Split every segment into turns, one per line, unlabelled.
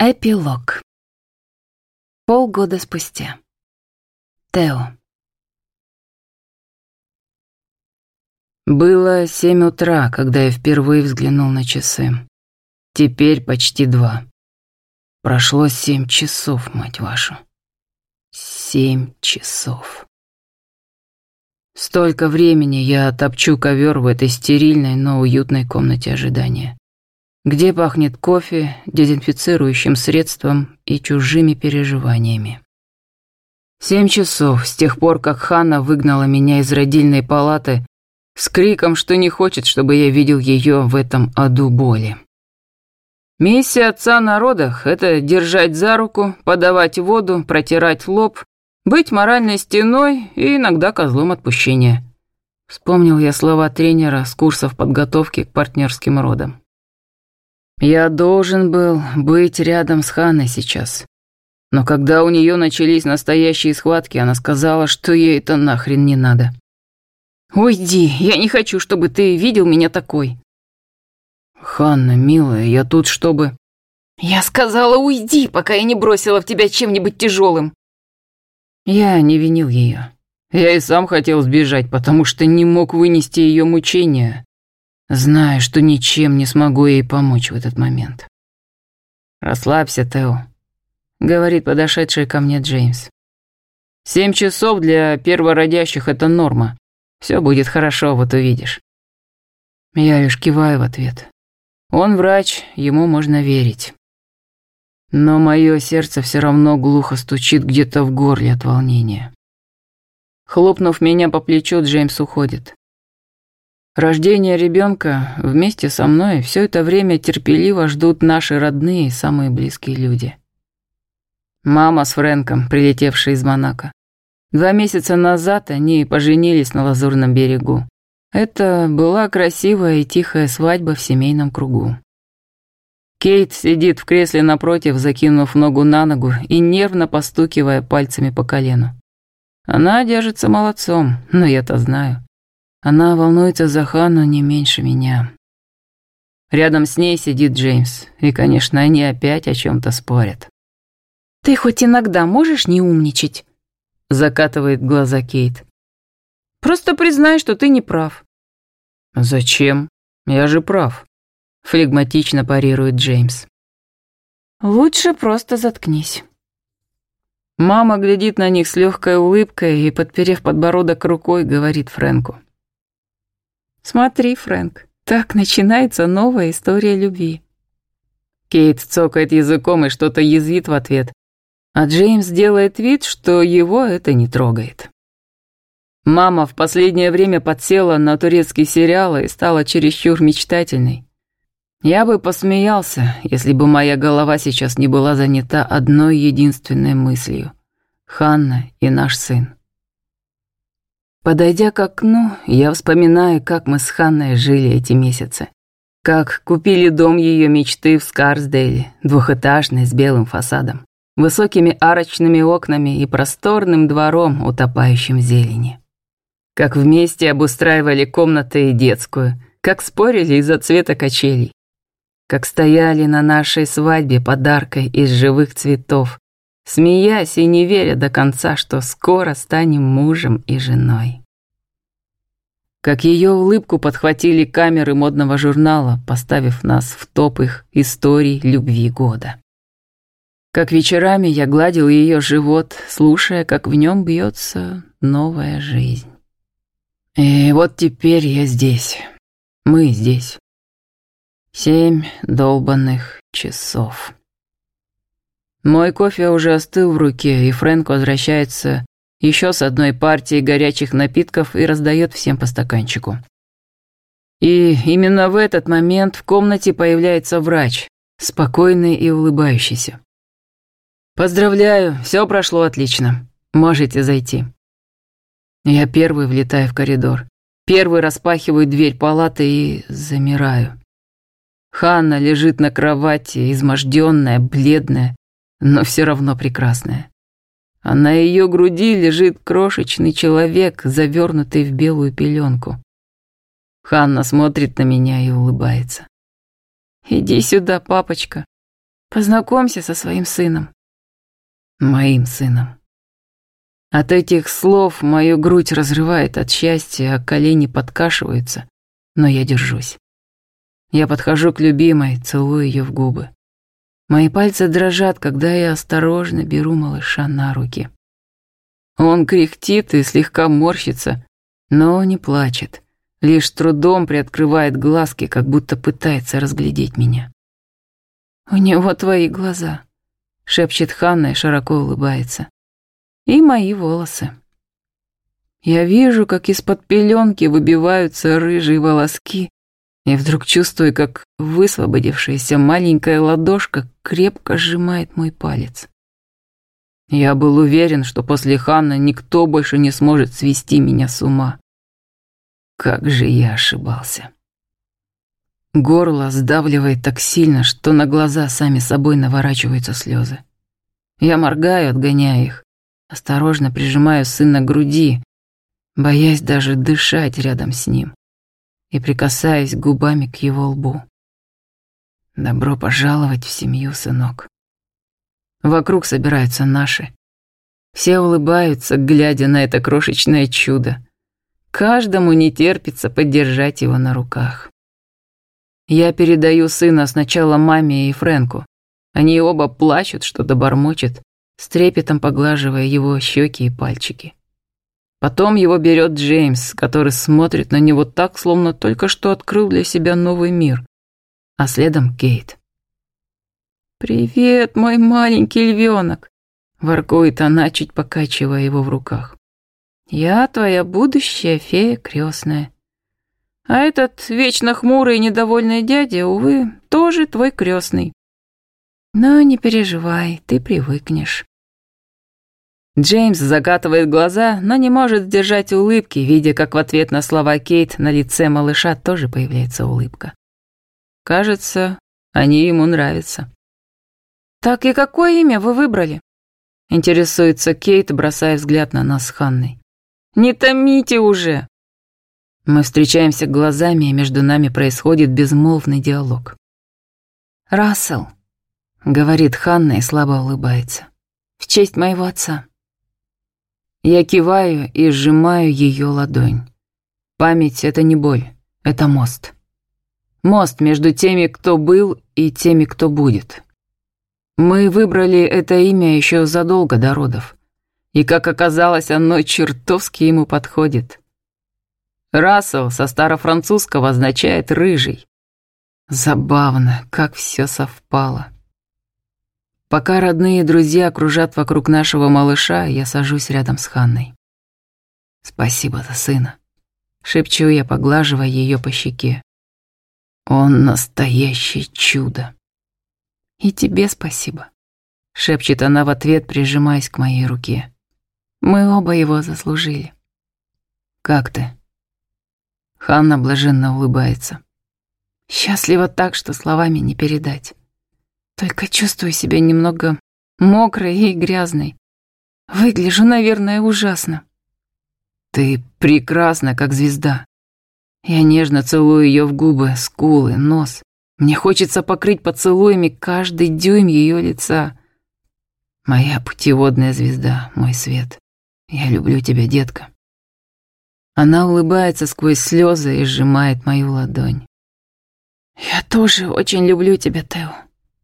Эпилог. Полгода спустя. Тео.
Было семь утра, когда я впервые взглянул на часы. Теперь почти два. Прошло семь часов, мать вашу. Семь часов. Столько времени я топчу ковер в этой стерильной, но уютной комнате ожидания где пахнет кофе, дезинфицирующим средством и чужими переживаниями. Семь часов с тех пор, как Ханна выгнала меня из родильной палаты с криком, что не хочет, чтобы я видел ее в этом аду боли. Миссия отца на родах – это держать за руку, подавать воду, протирать лоб, быть моральной стеной и иногда козлом отпущения. Вспомнил я слова тренера с курсов подготовки к партнерским родам. Я должен был быть рядом с Ханной сейчас. Но когда у нее начались настоящие схватки, она сказала, что ей это нахрен не надо.
«Уйди, я не хочу, чтобы ты видел меня такой».
«Ханна, милая, я тут, чтобы...»
«Я сказала, уйди, пока я не бросила в тебя чем-нибудь тяжелым».
Я не винил ее. Я и сам хотел сбежать, потому что не мог вынести ее мучения, зная, что ничем не смогу ей помочь в этот момент. «Расслабься, Тео», — говорит подошедший ко мне Джеймс. «Семь часов для первородящих — это норма. Все будет хорошо, вот увидишь». Я лишь киваю в ответ. Он врач, ему можно верить. Но мое сердце все равно глухо стучит где-то в горле от волнения. Хлопнув меня по плечу, Джеймс уходит. Рождение ребенка вместе со мной все это время терпеливо ждут наши родные и самые близкие люди. Мама с Фрэнком, прилетевшие из Монако. Два месяца назад они поженились на Лазурном берегу. Это была красивая и тихая свадьба в семейном кругу. Кейт сидит в кресле напротив, закинув ногу на ногу и нервно постукивая пальцами по колену. Она держится молодцом, но я-то знаю. Она волнуется за Ханну не меньше меня. Рядом с ней сидит Джеймс, и, конечно, они опять о чем то спорят.
«Ты хоть иногда можешь не умничать?»
Закатывает глаза Кейт.
«Просто признай, что ты не прав».
«Зачем? Я же прав», флегматично парирует Джеймс.
«Лучше просто заткнись».
Мама глядит на них с легкой улыбкой и, подперев подбородок рукой, говорит Фрэнку.
Смотри, Фрэнк, так начинается новая история любви.
Кейт цокает языком и что-то язвит в ответ, а Джеймс делает вид, что его это не трогает. Мама в последнее время подсела на турецкие сериалы и стала чересчур мечтательной. Я бы посмеялся, если бы моя голова сейчас не была занята одной единственной мыслью — Ханна и наш сын. Подойдя к окну, я вспоминаю, как мы с Ханной жили эти месяцы. Как купили дом ее мечты в Скарсдейле, двухэтажный с белым фасадом, высокими арочными окнами и просторным двором, утопающим в зелени. Как вместе обустраивали комнаты и детскую, как спорили из-за цвета качелей. Как стояли на нашей свадьбе подаркой из живых цветов, смеясь и не веря до конца, что скоро станем мужем и женой. Как ее улыбку подхватили камеры модного журнала, поставив нас в топ их историй любви года. Как вечерами я гладил ее живот, слушая, как в нем бьется новая жизнь. И вот теперь я здесь. Мы здесь. Семь долбанных часов. Мой кофе уже остыл в руке, и Фрэнк возвращается еще с одной партией горячих напитков и раздает всем по стаканчику. И именно в этот момент в комнате появляется врач, спокойный и улыбающийся. «Поздравляю, все прошло отлично. Можете зайти». Я первый влетаю в коридор. Первый распахиваю дверь палаты и замираю. Ханна лежит на кровати, изможденная, бледная, но все равно прекрасная. А на ее груди лежит крошечный человек, завернутый в белую пеленку. Ханна смотрит на меня и улыбается. «Иди сюда, папочка.
Познакомься со своим сыном.
Моим сыном. От этих слов мою грудь разрывает от счастья, а колени подкашиваются, но я держусь. Я подхожу к любимой, целую ее в губы. Мои пальцы дрожат, когда я осторожно беру малыша на руки. Он кряхтит и слегка морщится, но не плачет, лишь трудом приоткрывает глазки, как будто пытается разглядеть меня.
«У него твои глаза», — шепчет Ханна и широко улыбается. «И мои волосы». Я вижу, как из-под пеленки выбиваются рыжие волоски, и вдруг чувствую, как высвободившаяся маленькая ладошка крепко сжимает мой палец. Я был уверен, что после Ханны никто больше не сможет свести меня с ума. Как же я ошибался. Горло сдавливает так сильно, что на глаза сами собой наворачиваются слезы. Я моргаю, отгоняя их, осторожно прижимаю сына к груди, боясь даже дышать рядом с ним, и прикасаясь губами к его лбу. Добро пожаловать в семью, сынок. Вокруг собираются наши. Все улыбаются, глядя на это крошечное чудо. Каждому не терпится поддержать его на руках. Я передаю сына сначала маме и Фрэнку. Они оба плачут, что-то бормочет, с трепетом поглаживая его щеки и пальчики. Потом его берет Джеймс, который смотрит на него так, словно только что открыл для себя новый мир. А следом Кейт. «Привет, мой маленький львенок!» – воркует она, чуть покачивая его в руках. «Я твоя будущая фея крестная. А этот вечно хмурый и недовольный дядя, увы, тоже твой крестный. Но не переживай, ты привыкнешь. Джеймс закатывает глаза, но не может сдержать улыбки, видя, как в ответ на слова Кейт на лице малыша тоже появляется улыбка. Кажется, они ему нравятся. «Так и какое имя вы выбрали?» Интересуется Кейт, бросая взгляд на нас с Ханной. «Не томите уже!» Мы встречаемся глазами, и между нами происходит безмолвный диалог. «Рассел», — говорит Ханна и слабо улыбается, — «в честь моего отца». Я киваю и сжимаю ее ладонь. Память — это не боль, это мост. Мост между теми, кто был, и теми, кто будет. Мы выбрали это имя еще задолго до родов. И, как оказалось, оно чертовски ему подходит. Рассел со старофранцузского означает «рыжий». Забавно, как все совпало. Пока родные и друзья кружат вокруг нашего малыша, я сажусь рядом с Ханной. «Спасибо за сына», — шепчу я, поглаживая ее по щеке. «Он настоящее чудо». «И тебе спасибо», — шепчет она в ответ, прижимаясь к моей руке. «Мы оба его заслужили». «Как ты?» Ханна блаженно улыбается. Счастлива так, что словами не передать. Только чувствую себя немного мокрой и грязной. Выгляжу, наверное, ужасно. Ты прекрасна, как звезда. Я нежно целую ее в губы, скулы, нос. Мне хочется покрыть поцелуями каждый дюйм ее лица. Моя путеводная звезда, мой свет. Я люблю тебя, детка. Она улыбается сквозь слезы и сжимает мою ладонь. «Я тоже очень люблю тебя, Тео,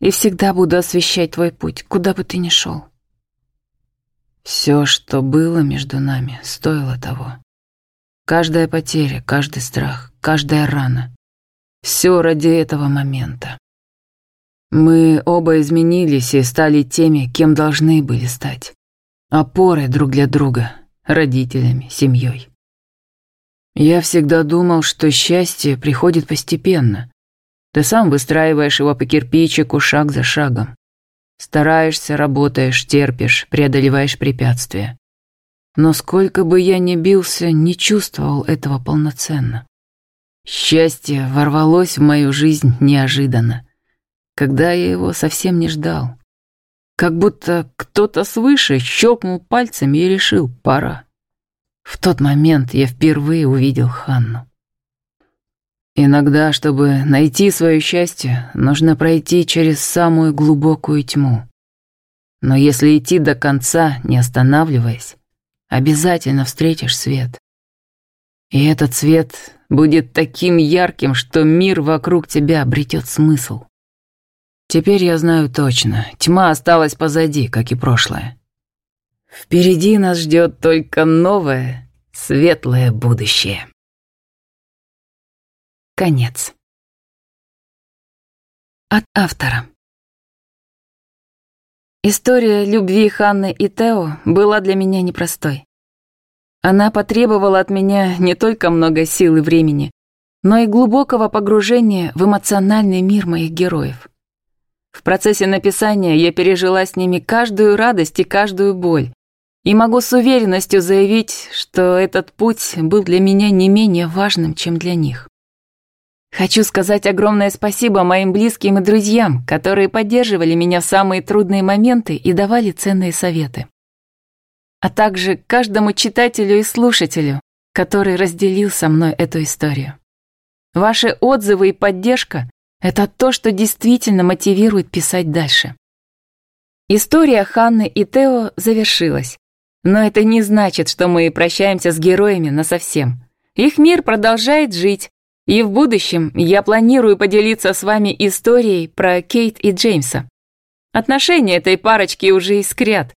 и всегда буду освещать твой путь, куда бы ты ни шел». Все, что было между нами, стоило того. Каждая потеря, каждый страх, каждая рана. Все ради этого момента. Мы оба изменились и стали теми, кем должны были стать. Опорой друг для друга, родителями, семьей. Я всегда думал, что счастье приходит постепенно. Ты сам выстраиваешь его по кирпичику шаг за шагом. Стараешься, работаешь, терпишь, преодолеваешь препятствия. Но сколько бы я ни бился, не чувствовал этого полноценно. Счастье ворвалось в мою жизнь неожиданно, когда я его совсем не ждал. Как будто кто-то свыше щелкнул пальцами и решил «пора». В тот момент я впервые увидел Ханну.
Иногда, чтобы найти свое счастье, нужно пройти через самую глубокую тьму. Но если идти до конца, не останавливаясь, обязательно встретишь свет. И этот свет будет таким ярким, что мир вокруг тебя обретет смысл. Теперь я знаю точно, тьма осталась позади, как и прошлое. Впереди нас ждет только новое, светлое будущее.
Конец. От автора. История любви Ханны и Тео была для меня непростой. Она потребовала от меня не только много сил и времени, но и глубокого погружения в эмоциональный мир моих героев. В процессе написания я пережила с ними каждую радость и каждую боль, и могу с уверенностью заявить, что этот путь был для меня не менее важным, чем для них. Хочу сказать огромное спасибо моим близким и друзьям, которые поддерживали меня в самые трудные моменты и давали ценные советы. А также каждому читателю и слушателю, который разделил со мной эту историю. Ваши отзывы и поддержка – это то, что действительно мотивирует писать дальше. История Ханны и Тео завершилась, но это не значит, что мы прощаемся с героями насовсем. Их мир продолжает жить, и в будущем я планирую поделиться с вами историей про Кейт и Джеймса. Отношения этой парочки уже искрят,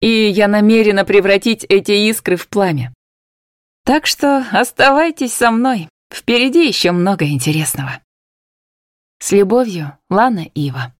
и я намерена превратить эти искры в пламя. Так что оставайтесь со мной, впереди еще много интересного. С любовью, Лана Ива.